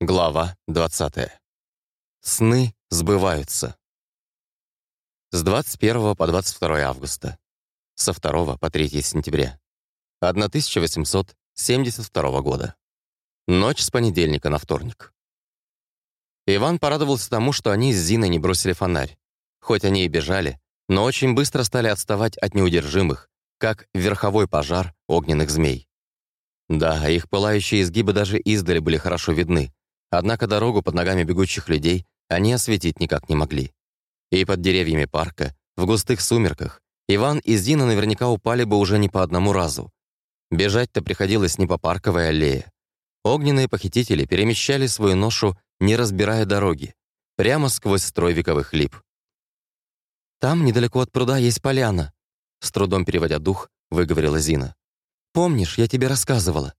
Глава 20. Сны сбываются. С 21 по 22 августа. Со 2 по 3 сентября. 1872 года. Ночь с понедельника на вторник. Иван порадовался тому, что они с Зиной не бросили фонарь. Хоть они и бежали, но очень быстро стали отставать от неудержимых, как верховой пожар огненных змей. Да, их пылающие изгибы даже издали были хорошо видны, Однако дорогу под ногами бегущих людей они осветить никак не могли. И под деревьями парка, в густых сумерках, Иван и Зина наверняка упали бы уже не по одному разу. Бежать-то приходилось не по парковой аллее. Огненные похитители перемещали свою ношу, не разбирая дороги, прямо сквозь строй вековых лип. «Там, недалеко от пруда, есть поляна», с трудом переводя дух, выговорила Зина. «Помнишь, я тебе рассказывала?»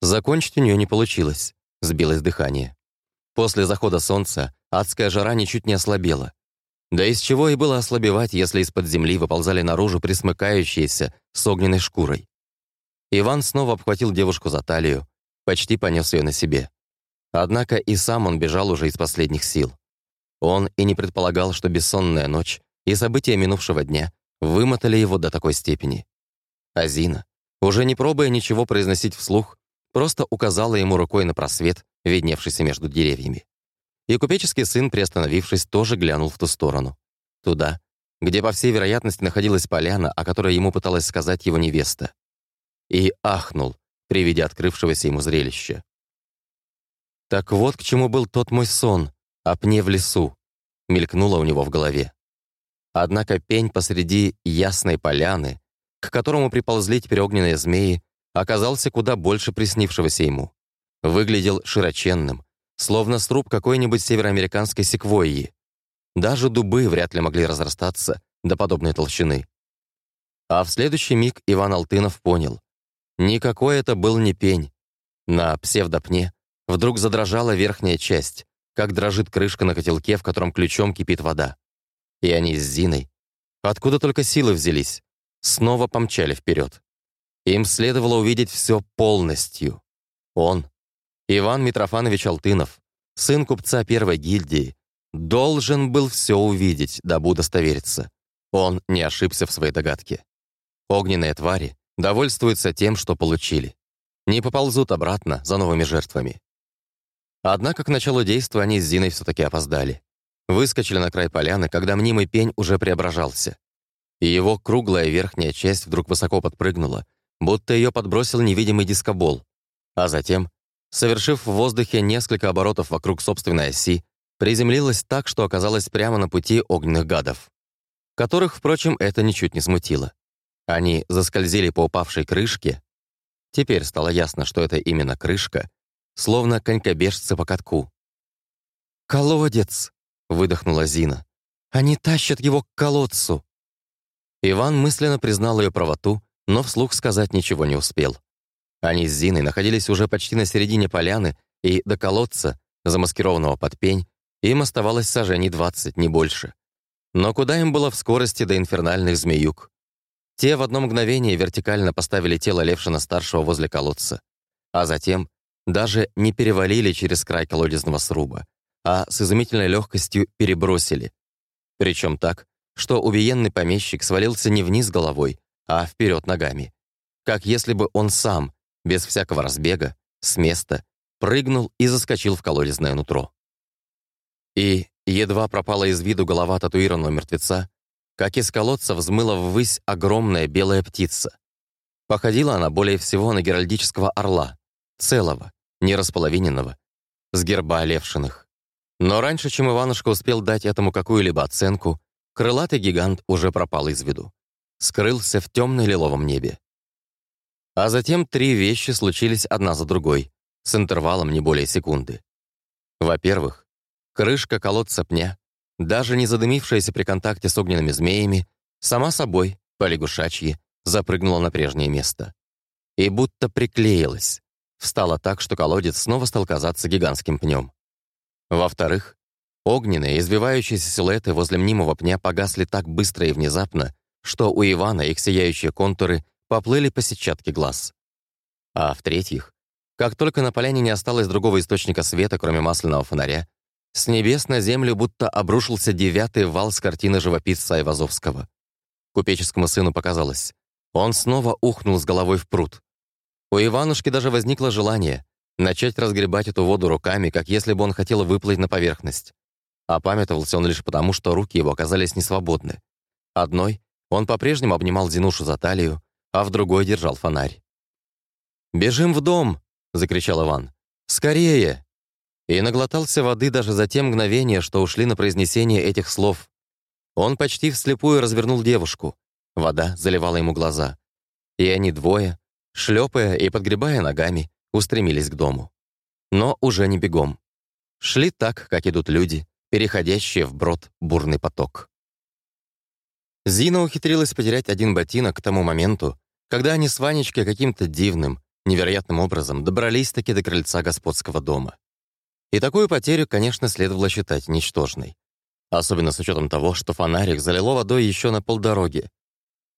Закончить у нее не получилось. Сбилось дыхание. После захода солнца адская жара ничуть не ослабела. Да из чего и было ослабевать, если из-под земли выползали наружу присмыкающиеся с огненной шкурой. Иван снова обхватил девушку за талию, почти понес ее на себе. Однако и сам он бежал уже из последних сил. Он и не предполагал, что бессонная ночь и события минувшего дня вымотали его до такой степени. Азина, уже не пробуя ничего произносить вслух, просто указала ему рукой на просвет, видневшийся между деревьями. И купеческий сын, приостановившись, тоже глянул в ту сторону. Туда, где, по всей вероятности, находилась поляна, о которой ему пыталась сказать его невеста. И ахнул при виде открывшегося ему зрелища. «Так вот к чему был тот мой сон, о пне в лесу», мелькнуло у него в голове. Однако пень посреди ясной поляны, к которому приползли теперь огненные змеи, оказался куда больше приснившегося ему. Выглядел широченным, словно сруб какой-нибудь североамериканской секвойи. Даже дубы вряд ли могли разрастаться до подобной толщины. А в следующий миг Иван Алтынов понял. Никакой это был не пень. На псевдопне вдруг задрожала верхняя часть, как дрожит крышка на котелке, в котором ключом кипит вода. И они с Зиной, откуда только силы взялись, снова помчали вперед. Им следовало увидеть все полностью. Он, Иван Митрофанович Алтынов, сын купца первой гильдии, должен был все увидеть, дабы удостовериться. Он не ошибся в своей догадке. Огненные твари довольствуются тем, что получили. Не поползут обратно за новыми жертвами. Однако к началу действия они с Зиной все-таки опоздали. Выскочили на край поляны, когда мнимый пень уже преображался. И его круглая верхняя часть вдруг высоко подпрыгнула, будто ее подбросил невидимый дискобол. А затем, совершив в воздухе несколько оборотов вокруг собственной оси, приземлилась так, что оказалась прямо на пути огненных гадов, которых, впрочем, это ничуть не смутило. Они заскользили по упавшей крышке. Теперь стало ясно, что это именно крышка, словно конькобежцы по катку. «Колодец!» — выдохнула Зина. «Они тащат его к колодцу!» Иван мысленно признал ее правоту но вслух сказать ничего не успел. Они с Зиной находились уже почти на середине поляны, и до колодца, замаскированного под пень, им оставалось сажений двадцать, не больше. Но куда им было в скорости до инфернальных змеюк? Те в одно мгновение вертикально поставили тело Левшина-старшего возле колодца, а затем даже не перевалили через край колодезного сруба, а с изумительной легкостью перебросили. Причем так, что убиенный помещик свалился не вниз головой, а вперед ногами. Как если бы он сам, без всякого разбега, с места, прыгнул и заскочил в колодезное нутро. И едва пропала из виду голова татуированного мертвеца, как из колодца взмыла ввысь огромная белая птица. Походила она более всего на геральдического орла, целого, не располовиненного, с герба Левшиных. Но раньше, чем Иванушка успел дать этому какую-либо оценку, крылатый гигант уже пропал из виду скрылся в темно-лиловом небе. А затем три вещи случились одна за другой, с интервалом не более секунды. Во-первых, крышка колодца пня, даже не задымившаяся при контакте с огненными змеями, сама собой, по лягушачьи, запрыгнула на прежнее место. И будто приклеилась, встала так, что колодец снова стал казаться гигантским пнем. Во-вторых, огненные, избивающиеся силуэты возле мнимого пня погасли так быстро и внезапно, что у Ивана их сияющие контуры поплыли по сетчатке глаз. А в-третьих, Как только на поляне не осталось другого источника света, кроме масляного фонаря, с небес на землю будто обрушился девятый вал с картины живописца Айвазовского. Купеческому сыну показалось. Он снова ухнул с головой в пруд. У Иванушки даже возникло желание начать разгребать эту воду руками, как если бы он хотел выплыть на поверхность. Опамятовался он лишь потому, что руки его оказались несвободны. Одной он по-прежнему обнимал Зинушу за талию, а в другой держал фонарь. «Бежим в дом!» — закричал Иван. «Скорее!» И наглотался воды даже за те мгновения, что ушли на произнесение этих слов. Он почти вслепую развернул девушку. Вода заливала ему глаза. И они двое, шлепая и подгребая ногами, устремились к дому. Но уже не бегом. Шли так, как идут люди, переходящие в брод бурный поток. Зина ухитрилась потерять один ботинок к тому моменту, когда они с Ванечкой каким-то дивным, невероятным образом добрались-таки до крыльца господского дома. И такую потерю, конечно, следовало считать ничтожной. Особенно с учетом того, что фонарик залило водой еще на полдороги.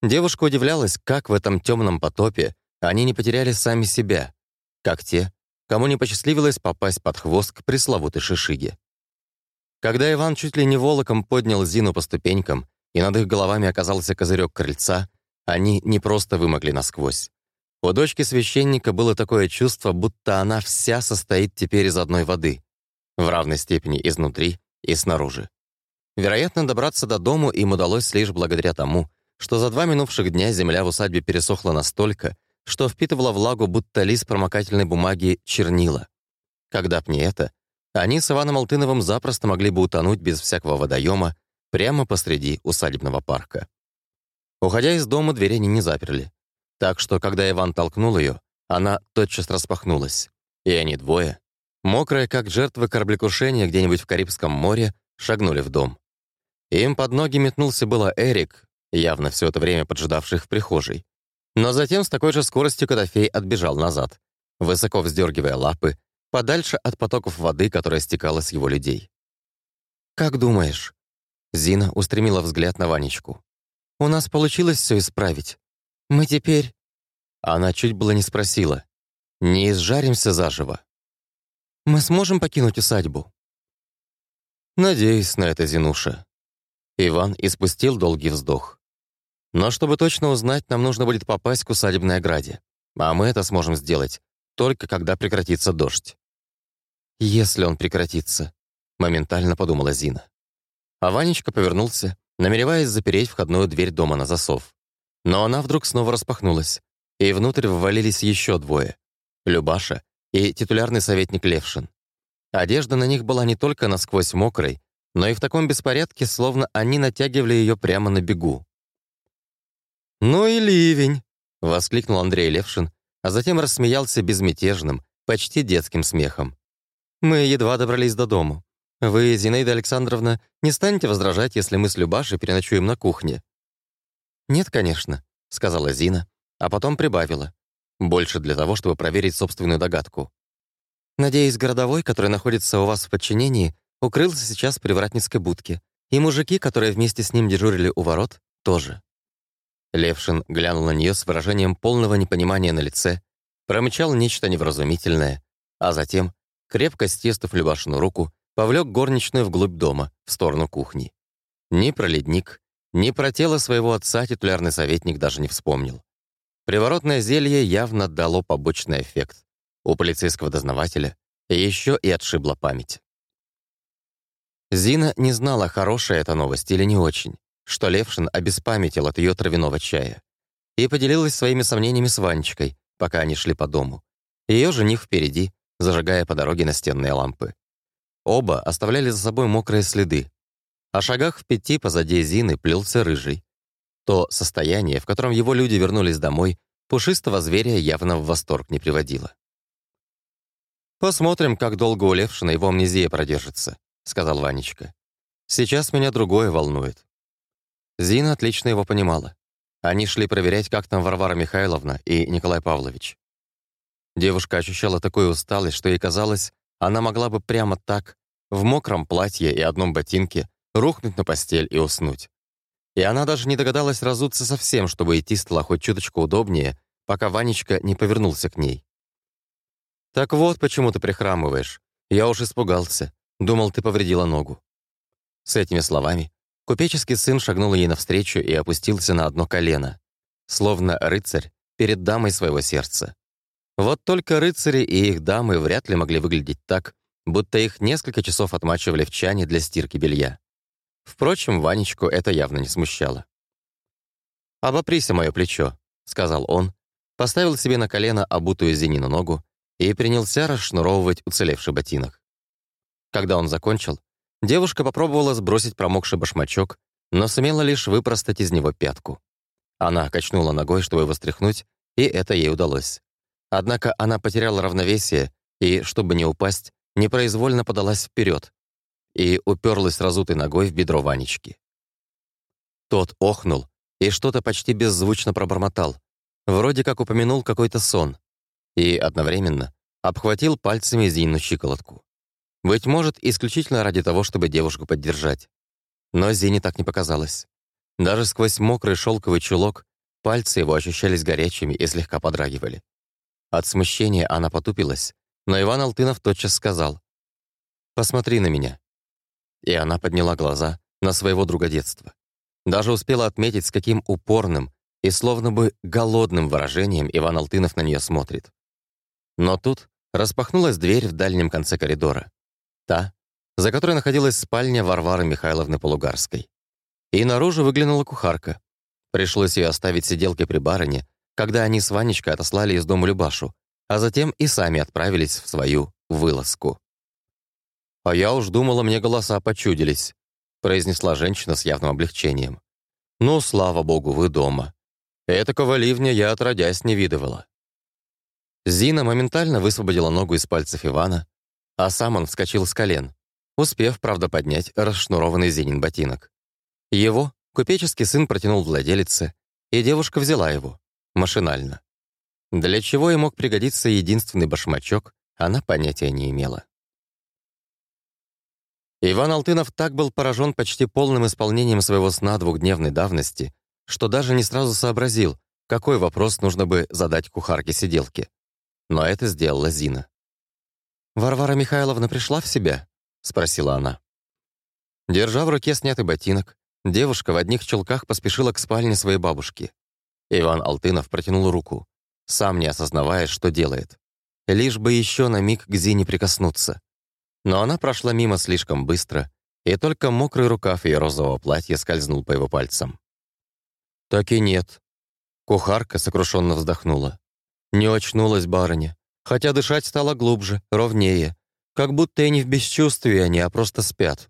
Девушка удивлялась, как в этом темном потопе они не потеряли сами себя, как те, кому не посчастливилось попасть под хвост к пресловутой шишиге. Когда Иван чуть ли не волоком поднял Зину по ступенькам, и над их головами оказался козырек крыльца, они не просто вымокли насквозь. У дочки священника было такое чувство, будто она вся состоит теперь из одной воды, в равной степени изнутри и снаружи. Вероятно, добраться до дому им удалось лишь благодаря тому, что за два минувших дня земля в усадьбе пересохла настолько, что впитывала влагу, будто лист промокательной бумаги чернила. Когда б не это, они с Иваном Алтыновым запросто могли бы утонуть без всякого водоема прямо посреди усадебного парка. Уходя из дома, двери они не заперли. Так что, когда Иван толкнул ее, она тотчас распахнулась. И они двое, мокрые, как жертвы кораблекрушения где-нибудь в Карибском море, шагнули в дом. Им под ноги метнулся было Эрик, явно все это время поджидавший в прихожей. Но затем с такой же скоростью Котофей отбежал назад, высоко вздергивая лапы, подальше от потоков воды, которая стекала с его людей. «Как думаешь?» Зина устремила взгляд на Ванечку. «У нас получилось все исправить. Мы теперь...» Она чуть было не спросила. «Не изжаримся заживо?» «Мы сможем покинуть усадьбу?» «Надеюсь на это, Зинуша». Иван испустил долгий вздох. «Но чтобы точно узнать, нам нужно будет попасть к усадебной ограде. А мы это сможем сделать, только когда прекратится дождь. «Если он прекратится», — моментально подумала Зина. А Ванечка повернулся, намереваясь запереть входную дверь дома на засов. Но она вдруг снова распахнулась, и внутрь ввалились еще двое — Любаша и титулярный советник Левшин. Одежда на них была не только насквозь мокрой, но и в таком беспорядке, словно они натягивали ее прямо на бегу. «Ну и ливень!» — воскликнул Андрей Левшин, а затем рассмеялся безмятежным, почти детским смехом. Мы едва добрались до дому. Вы, Зинаида Александровна, не станете возражать, если мы с Любашей переночуем на кухне?» «Нет, конечно», — сказала Зина, а потом прибавила. Больше для того, чтобы проверить собственную догадку. «Надеюсь, городовой, который находится у вас в подчинении, укрылся сейчас в привратницкой будке, и мужики, которые вместе с ним дежурили у ворот, тоже». Левшин глянул на нее с выражением полного непонимания на лице, промычал нечто невразумительное, а затем крепко стиснув Любашину руку, повлек горничную вглубь дома, в сторону кухни. Ни про ледник, ни про тело своего отца титулярный советник даже не вспомнил. Приворотное зелье явно дало побочный эффект. У полицейского дознавателя еще и отшибла память. Зина не знала, хорошая эта новость или не очень, что Левшин обеспамятил от ее травяного чая, и поделилась своими сомнениями с Ванечкой, пока они шли по дому. Ее жених впереди, зажигая по дороге настенные лампы. Оба оставляли за собой мокрые следы. О шагах в пяти позади Зины плелся рыжий. То состояние, в котором его люди вернулись домой, пушистого зверя явно в восторг не приводило. «Посмотрим, как долго у Левшина его амнезия продержится», — сказал Ванечка. «Сейчас меня другое волнует». Зина отлично его понимала. Они шли проверять, как там Варвара Михайловна и Николай Павлович. Девушка ощущала такую усталость, что ей казалось, она могла бы прямо так, в мокром платье и одном ботинке, рухнуть на постель и уснуть. И она даже не догадалась разуться совсем, чтобы идти стало хоть чуточку удобнее, пока Ванечка не повернулся к ней. «Так вот, почему ты прихрамываешь. Я уж испугался. Думал, ты повредила ногу». С этими словами купеческий сын шагнул ей навстречу и опустился на одно колено, словно рыцарь перед дамой своего сердца. Вот только рыцари и их дамы вряд ли могли выглядеть так, будто их несколько часов отмачивали в чане для стирки белья. Впрочем, Ванечку это явно не смущало. «Обоприся мое плечо», — сказал он, поставил себе на колено обутую Зенину ногу и принялся расшнуровывать уцелевший ботинок. Когда он закончил, девушка попробовала сбросить промокший башмачок, но сумела лишь выпростать из него пятку. Она качнула ногой, чтобы его стряхнуть, и это ей удалось. Однако она потеряла равновесие и, чтобы не упасть, непроизвольно подалась вперед и уперлась разутой ногой в бедро Ванечки. Тот охнул и что-то почти беззвучно пробормотал, вроде как упомянул какой-то сон, и одновременно обхватил пальцами Зину щиколотку. Быть может, исключительно ради того, чтобы девушку поддержать. Но Зине так не показалось. Даже сквозь мокрый шелковый чулок пальцы его ощущались горячими и слегка подрагивали. От смущения она потупилась, но Иван Алтынов тотчас сказал «Посмотри на меня». И она подняла глаза на своего друга детства. Даже успела отметить, с каким упорным и словно бы голодным выражением Иван Алтынов на нее смотрит. Но тут распахнулась дверь в дальнем конце коридора. Та, за которой находилась спальня Варвары Михайловны Полугарской. И наружу выглянула кухарка. Пришлось ее оставить сиделкой при барыне, когда они с Ванечкой отослали из дома Любашу, а затем и сами отправились в свою вылазку. «А я уж думала, мне голоса почудились», произнесла женщина с явным облегчением. «Ну, слава богу, вы дома. Этакого ливня я отродясь не видывала». Зина моментально высвободила ногу из пальцев Ивана, а сам он вскочил с колен, успев, правда, поднять расшнурованный Зинин ботинок. Его купеческий сын протянул владелице, и девушка взяла его, машинально. Для чего и мог пригодиться единственный башмачок, она понятия не имела. Иван Алтынов так был поражен почти полным исполнением своего сна двухдневной давности, что даже не сразу сообразил, какой вопрос нужно бы задать кухарке-сиделке. Но это сделала Зина. «Варвара Михайловна пришла в себя?» — спросила она. Держа в руке снятый ботинок, девушка в одних чулках поспешила к спальне своей бабушки. Иван Алтынов протянул руку, сам не осознавая, что делает. Лишь бы еще на миг к Зине прикоснуться. Но она прошла мимо слишком быстро, и только мокрый рукав ее розового платья скользнул по его пальцам. «Так и нет». Кухарка сокрушенно вздохнула. Не очнулась барыня, хотя дышать стало глубже, ровнее, как будто и не в бесчувствии они, а просто спят.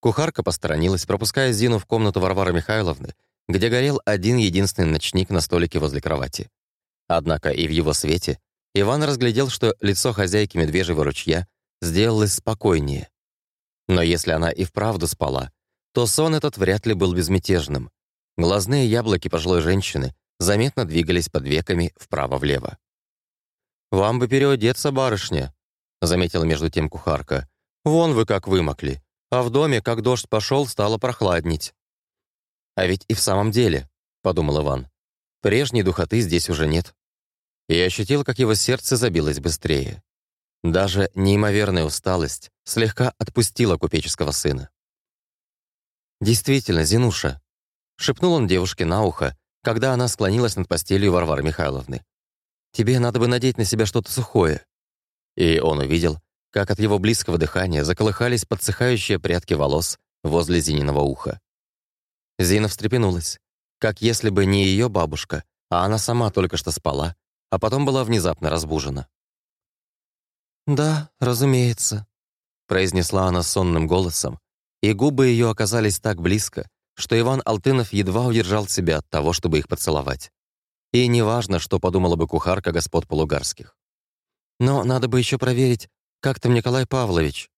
Кухарка посторонилась, пропуская Зину в комнату Варвары Михайловны, где горел один единственный ночник на столике возле кровати. Однако и в его свете Иван разглядел, что лицо хозяйки медвежьего ручья сделалось спокойнее. Но если она и вправду спала, то сон этот вряд ли был безмятежным. Глазные яблоки пожилой женщины заметно двигались под веками вправо-влево. «Вам бы переодеться, барышня», — заметила между тем кухарка. «Вон вы как вымокли, а в доме, как дождь пошел, стало прохладнить». «А ведь и в самом деле», — подумал Иван, «прежней духоты здесь уже нет». И ощутил, как его сердце забилось быстрее. Даже неимоверная усталость слегка отпустила купеческого сына. «Действительно, Зинуша», — шепнул он девушке на ухо, когда она склонилась над постелью Варвары Михайловны. «Тебе надо бы надеть на себя что-то сухое». И он увидел, как от его близкого дыхания заколыхались подсыхающие прядки волос возле Зининого уха. Зина встрепенулась, как если бы не ее бабушка, а она сама только что спала, а потом была внезапно разбужена. «Да, разумеется», — произнесла она сонным голосом, и губы ее оказались так близко, что Иван Алтынов едва удержал себя от того, чтобы их поцеловать. И неважно, что подумала бы кухарка господ Полугарских. Но надо бы еще проверить, как там Николай Павлович.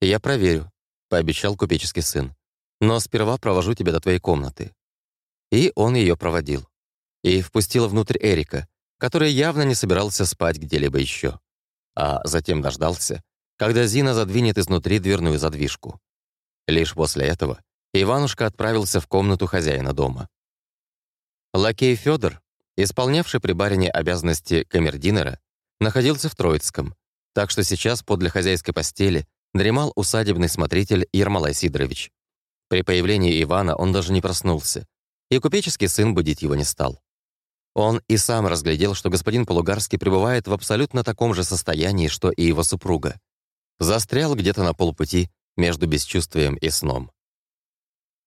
«Я проверю», — пообещал купеческий сын. «Но сперва провожу тебя до твоей комнаты». И он ее проводил. И впустил внутрь Эрика, который явно не собирался спать где-либо еще. А затем дождался, когда Зина задвинет изнутри дверную задвижку. Лишь после этого Иванушка отправился в комнату хозяина дома. Лакей Федор, исполнявший при барине обязанности камердинера, находился в Троицком, так что сейчас подле хозяйской постели дремал усадебный смотритель Ермолай Сидорович. При появлении Ивана он даже не проснулся, и купеческий сын будить его не стал. Он и сам разглядел, что господин Полугарский пребывает в абсолютно таком же состоянии, что и его супруга. Застрял где-то на полпути между бесчувствием и сном.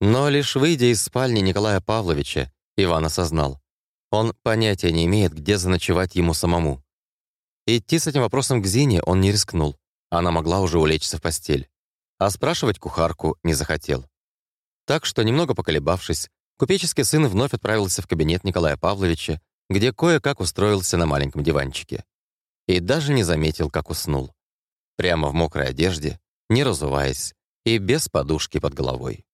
Но лишь выйдя из спальни Николая Павловича, Иван осознал. Он понятия не имеет, где заночевать ему самому. Идти с этим вопросом к Зине он не рискнул. Она могла уже улечься в постель. А спрашивать кухарку не захотел. Так что, немного поколебавшись, купеческий сын вновь отправился в кабинет Николая Павловича, где кое-как устроился на маленьком диванчике. И даже не заметил, как уснул. Прямо в мокрой одежде, не разуваясь и без подушки под головой.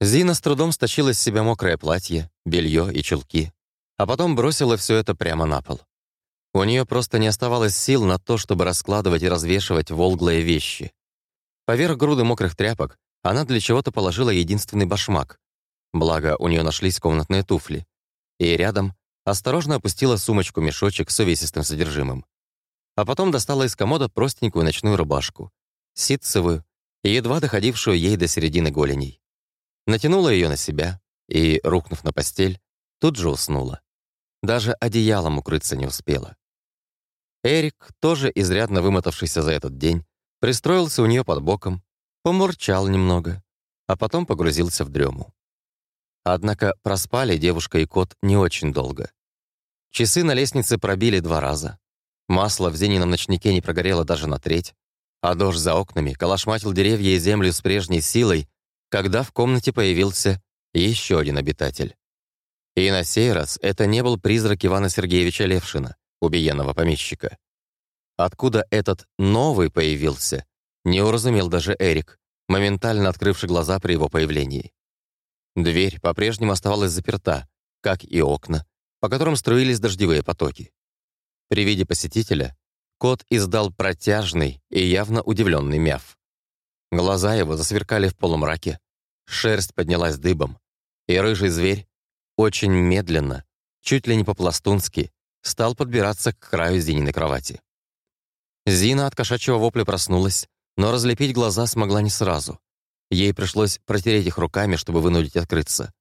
Зина с трудом стащила с себя мокрое платье, белье и чулки, а потом бросила все это прямо на пол. У нее просто не оставалось сил на то, чтобы раскладывать и развешивать волглые вещи. Поверх груды мокрых тряпок она для чего-то положила единственный башмак. Благо, у нее нашлись комнатные туфли. И рядом осторожно опустила сумочку-мешочек с увесистым содержимым. А потом достала из комода простенькую ночную рубашку, ситцевую едва доходившую ей до середины голеней. Натянула ее на себя и, рухнув на постель, тут же уснула. Даже одеялом укрыться не успела. Эрик, тоже изрядно вымотавшийся за этот день, пристроился у нее под боком, помурчал немного, а потом погрузился в дрему. Однако проспали девушка и кот не очень долго. Часы на лестнице пробили два раза. Масло в Зенином ночнике не прогорело даже на треть, а дождь за окнами калашматил деревья и землю с прежней силой, когда в комнате появился еще один обитатель. И на сей раз это не был призрак Ивана Сергеевича Левшина, убиенного помещика. Откуда этот новый появился, не уразумел даже Эрик, моментально открывший глаза при его появлении. Дверь по-прежнему оставалась заперта, как и окна, по которым струились дождевые потоки. При виде посетителя кот издал протяжный и явно удивленный мяв. Глаза его засверкали в полумраке, шерсть поднялась дыбом, и рыжий зверь очень медленно, чуть ли не по-пластунски, стал подбираться к краю Зининой кровати. Зина от кошачьего вопля проснулась, но разлепить глаза смогла не сразу. Ей пришлось протереть их руками, чтобы вынудить открыться.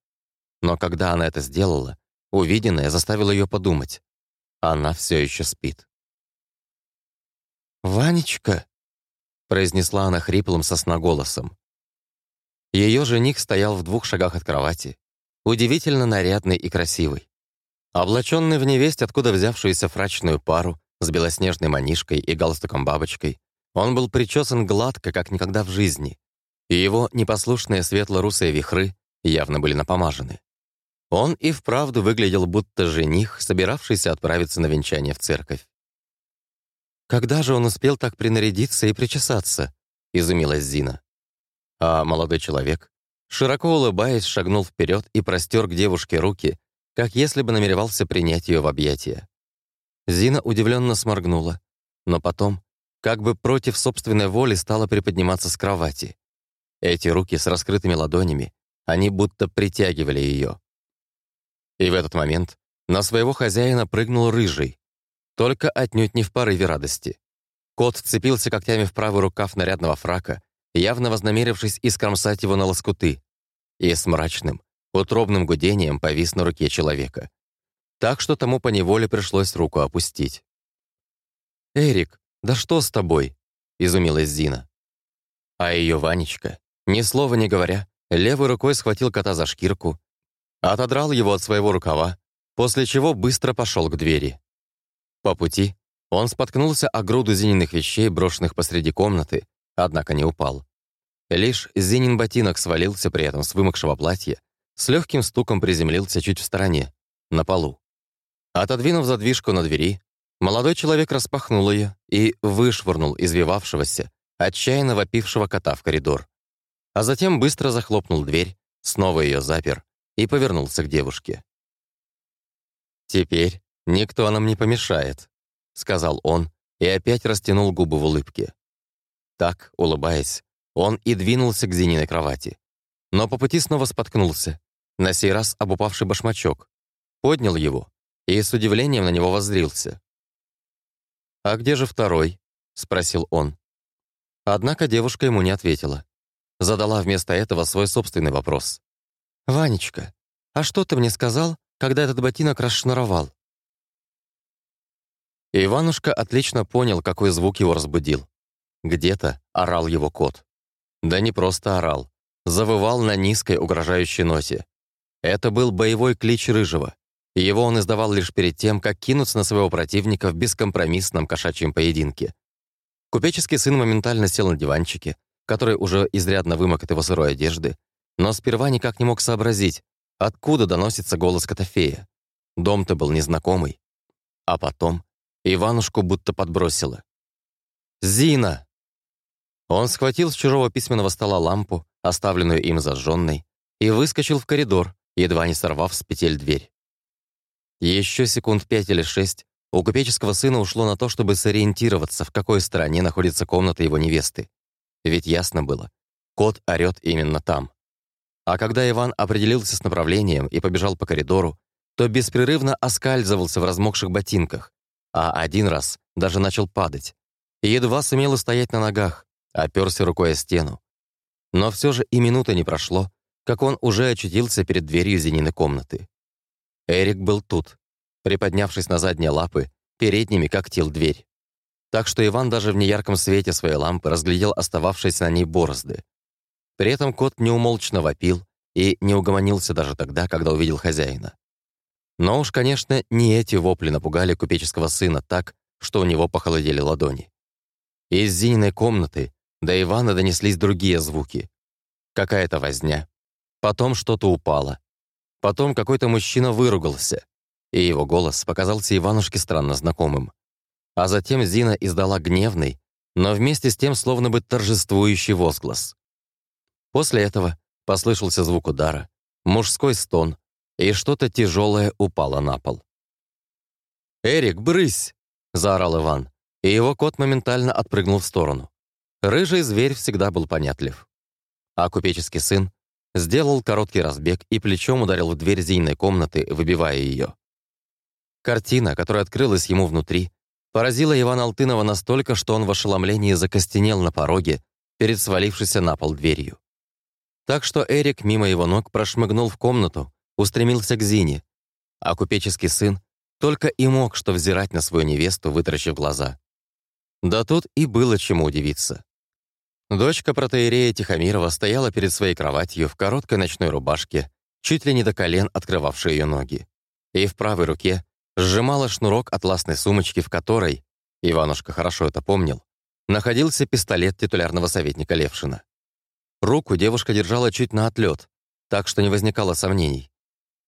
Но когда она это сделала, увиденное заставило ее подумать. Она все еще спит. «Ванечка!» — произнесла она хриплым сосноголосом. Ее жених стоял в двух шагах от кровати, удивительно нарядный и красивый. Облаченный в невесть, откуда взявшуюся фрачную пару, с белоснежной манишкой и галстуком-бабочкой, он был причесан гладко, как никогда в жизни, и его непослушные светло-русые вихры явно были напомажены. Он и вправду выглядел будто жених, собиравшийся отправиться на венчание в церковь. «Когда же он успел так принарядиться и причесаться?» — изумилась Зина. А молодой человек широко улыбаясь, шагнул вперед и простер к девушке руки, как если бы намеревался принять ее в объятия. Зина удивленно сморгнула, но потом, как бы против собственной воли, стала приподниматься с кровати. Эти руки с раскрытыми ладонями, они будто притягивали ее. И в этот момент на своего хозяина прыгнул рыжий, только отнюдь не в порыве радости. Кот вцепился когтями в правый рукав нарядного фрака явно вознамерившись искромсать его на лоскуты, и с мрачным, утробным гудением повис на руке человека. Так что тому поневоле пришлось руку опустить. «Эрик, да что с тобой?» — изумилась Зина. А ее Ванечка, ни слова не говоря, левой рукой схватил кота за шкирку, отодрал его от своего рукава, после чего быстро пошел к двери. По пути он споткнулся о груду Зининых вещей, брошенных посреди комнаты, однако не упал. Лишь Зинин ботинок свалился при этом с вымокшего платья, с легким стуком приземлился чуть в стороне, на полу. Отодвинув задвижку на двери, молодой человек распахнул ее и вышвырнул извивавшегося, отчаянно вопившего кота в коридор. А затем быстро захлопнул дверь, снова ее запер и повернулся к девушке. «Теперь никто нам не помешает», — сказал он и опять растянул губы в улыбке. Так, улыбаясь, он и двинулся к Зининой кровати. Но по пути снова споткнулся, на сей раз об упавший башмачок. Поднял его и с удивлением на него воззрился. «А где же второй?» — спросил он. Однако девушка ему не ответила. Задала вместо этого свой собственный вопрос. «Ванечка, а что ты мне сказал, когда этот ботинок расшнуровал?» Иванушка отлично понял, какой звук его разбудил. Где-то орал его кот. Да не просто орал. Завывал на низкой угрожающей ноте. Это был боевой клич Рыжего. Его он издавал лишь перед тем, как кинуться на своего противника в бескомпромиссном кошачьем поединке. Купеческий сын моментально сел на диванчике, который уже изрядно вымок от его сырой одежды, но сперва никак не мог сообразить, откуда доносится голос Котофея. Дом-то был незнакомый. А потом Иванушку будто подбросило. «Зина!» Он схватил с чужого письменного стола лампу, оставленную им зажженной, и выскочил в коридор, едва не сорвав с петель дверь. Еще секунд пять или шесть у купеческого сына ушло на то, чтобы сориентироваться, в какой стороне находится комната его невесты. Ведь ясно было, кот орёт именно там. А когда Иван определился с направлением и побежал по коридору, то беспрерывно оскальзывался в размокших ботинках, а один раз даже начал падать. И едва сумел стоять на ногах, оперся рукой о стену. Но все же и минуты не прошло, как он уже очутился перед дверью Зенины комнаты. Эрик был тут, приподнявшись на задние лапы, передними когтил дверь. Так что Иван даже в неярком свете своей лампы разглядел остававшиеся на ней борозды. При этом кот неумолчно вопил и не угомонился даже тогда, когда увидел хозяина. Но уж, конечно, не эти вопли напугали купеческого сына так, что у него похолодели ладони. Из Зининой комнаты до Ивана донеслись другие звуки. Какая-то возня. Потом что-то упало. Потом какой-то мужчина выругался, и его голос показался Иванушке странно знакомым. А затем Зина издала гневный, но вместе с тем словно бы торжествующий возглас. После этого послышался звук удара, мужской стон, и что-то тяжелое упало на пол. «Эрик, брысь!» — заорал Иван, и его кот моментально отпрыгнул в сторону. Рыжий зверь всегда был понятлив. А купеческий сын сделал короткий разбег и плечом ударил в дверь зейной комнаты, выбивая ее. Картина, которая открылась ему внутри, поразила Ивана Алтынова настолько, что он в ошеломлении закостенел на пороге перед свалившейся на пол дверью. Так что Эрик мимо его ног прошмыгнул в комнату, устремился к Зине, а купеческий сын только и мог что взирать на свою невесту, вытаращив глаза. Да тут и было чему удивиться. Дочка протеерея Тихомирова стояла перед своей кроватью в короткой ночной рубашке, чуть ли не до колен открывавшей ее ноги, и в правой руке сжимала шнурок атласной сумочки, в которой, Иванушка хорошо это помнил, находился пистолет титулярного советника Левшина. Руку девушка держала чуть на отлет, так что не возникало сомнений.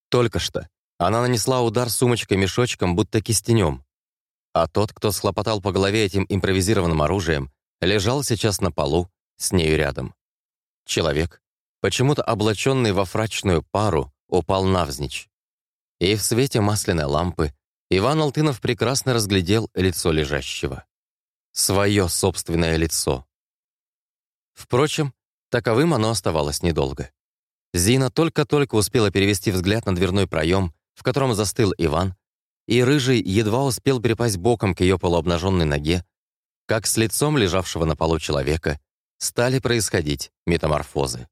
Только что она нанесла удар сумочкой-мешочком, будто кистенем. А тот, кто схлопотал по голове этим импровизированным оружием, лежал сейчас на полу, с нею рядом. Человек, почему-то облаченный во фрачную пару, упал навзничь. И в свете масляной лампы Иван Алтынов прекрасно разглядел лицо лежащего. Свое собственное лицо. Впрочем, таковым оно оставалось недолго. Зина только-только успела перевести взгляд на дверной проем, в котором застыл Иван, и Рыжий едва успел перепасть боком к ее полуобнаженной ноге, как с лицом лежавшего на полу человека стали происходить метаморфозы.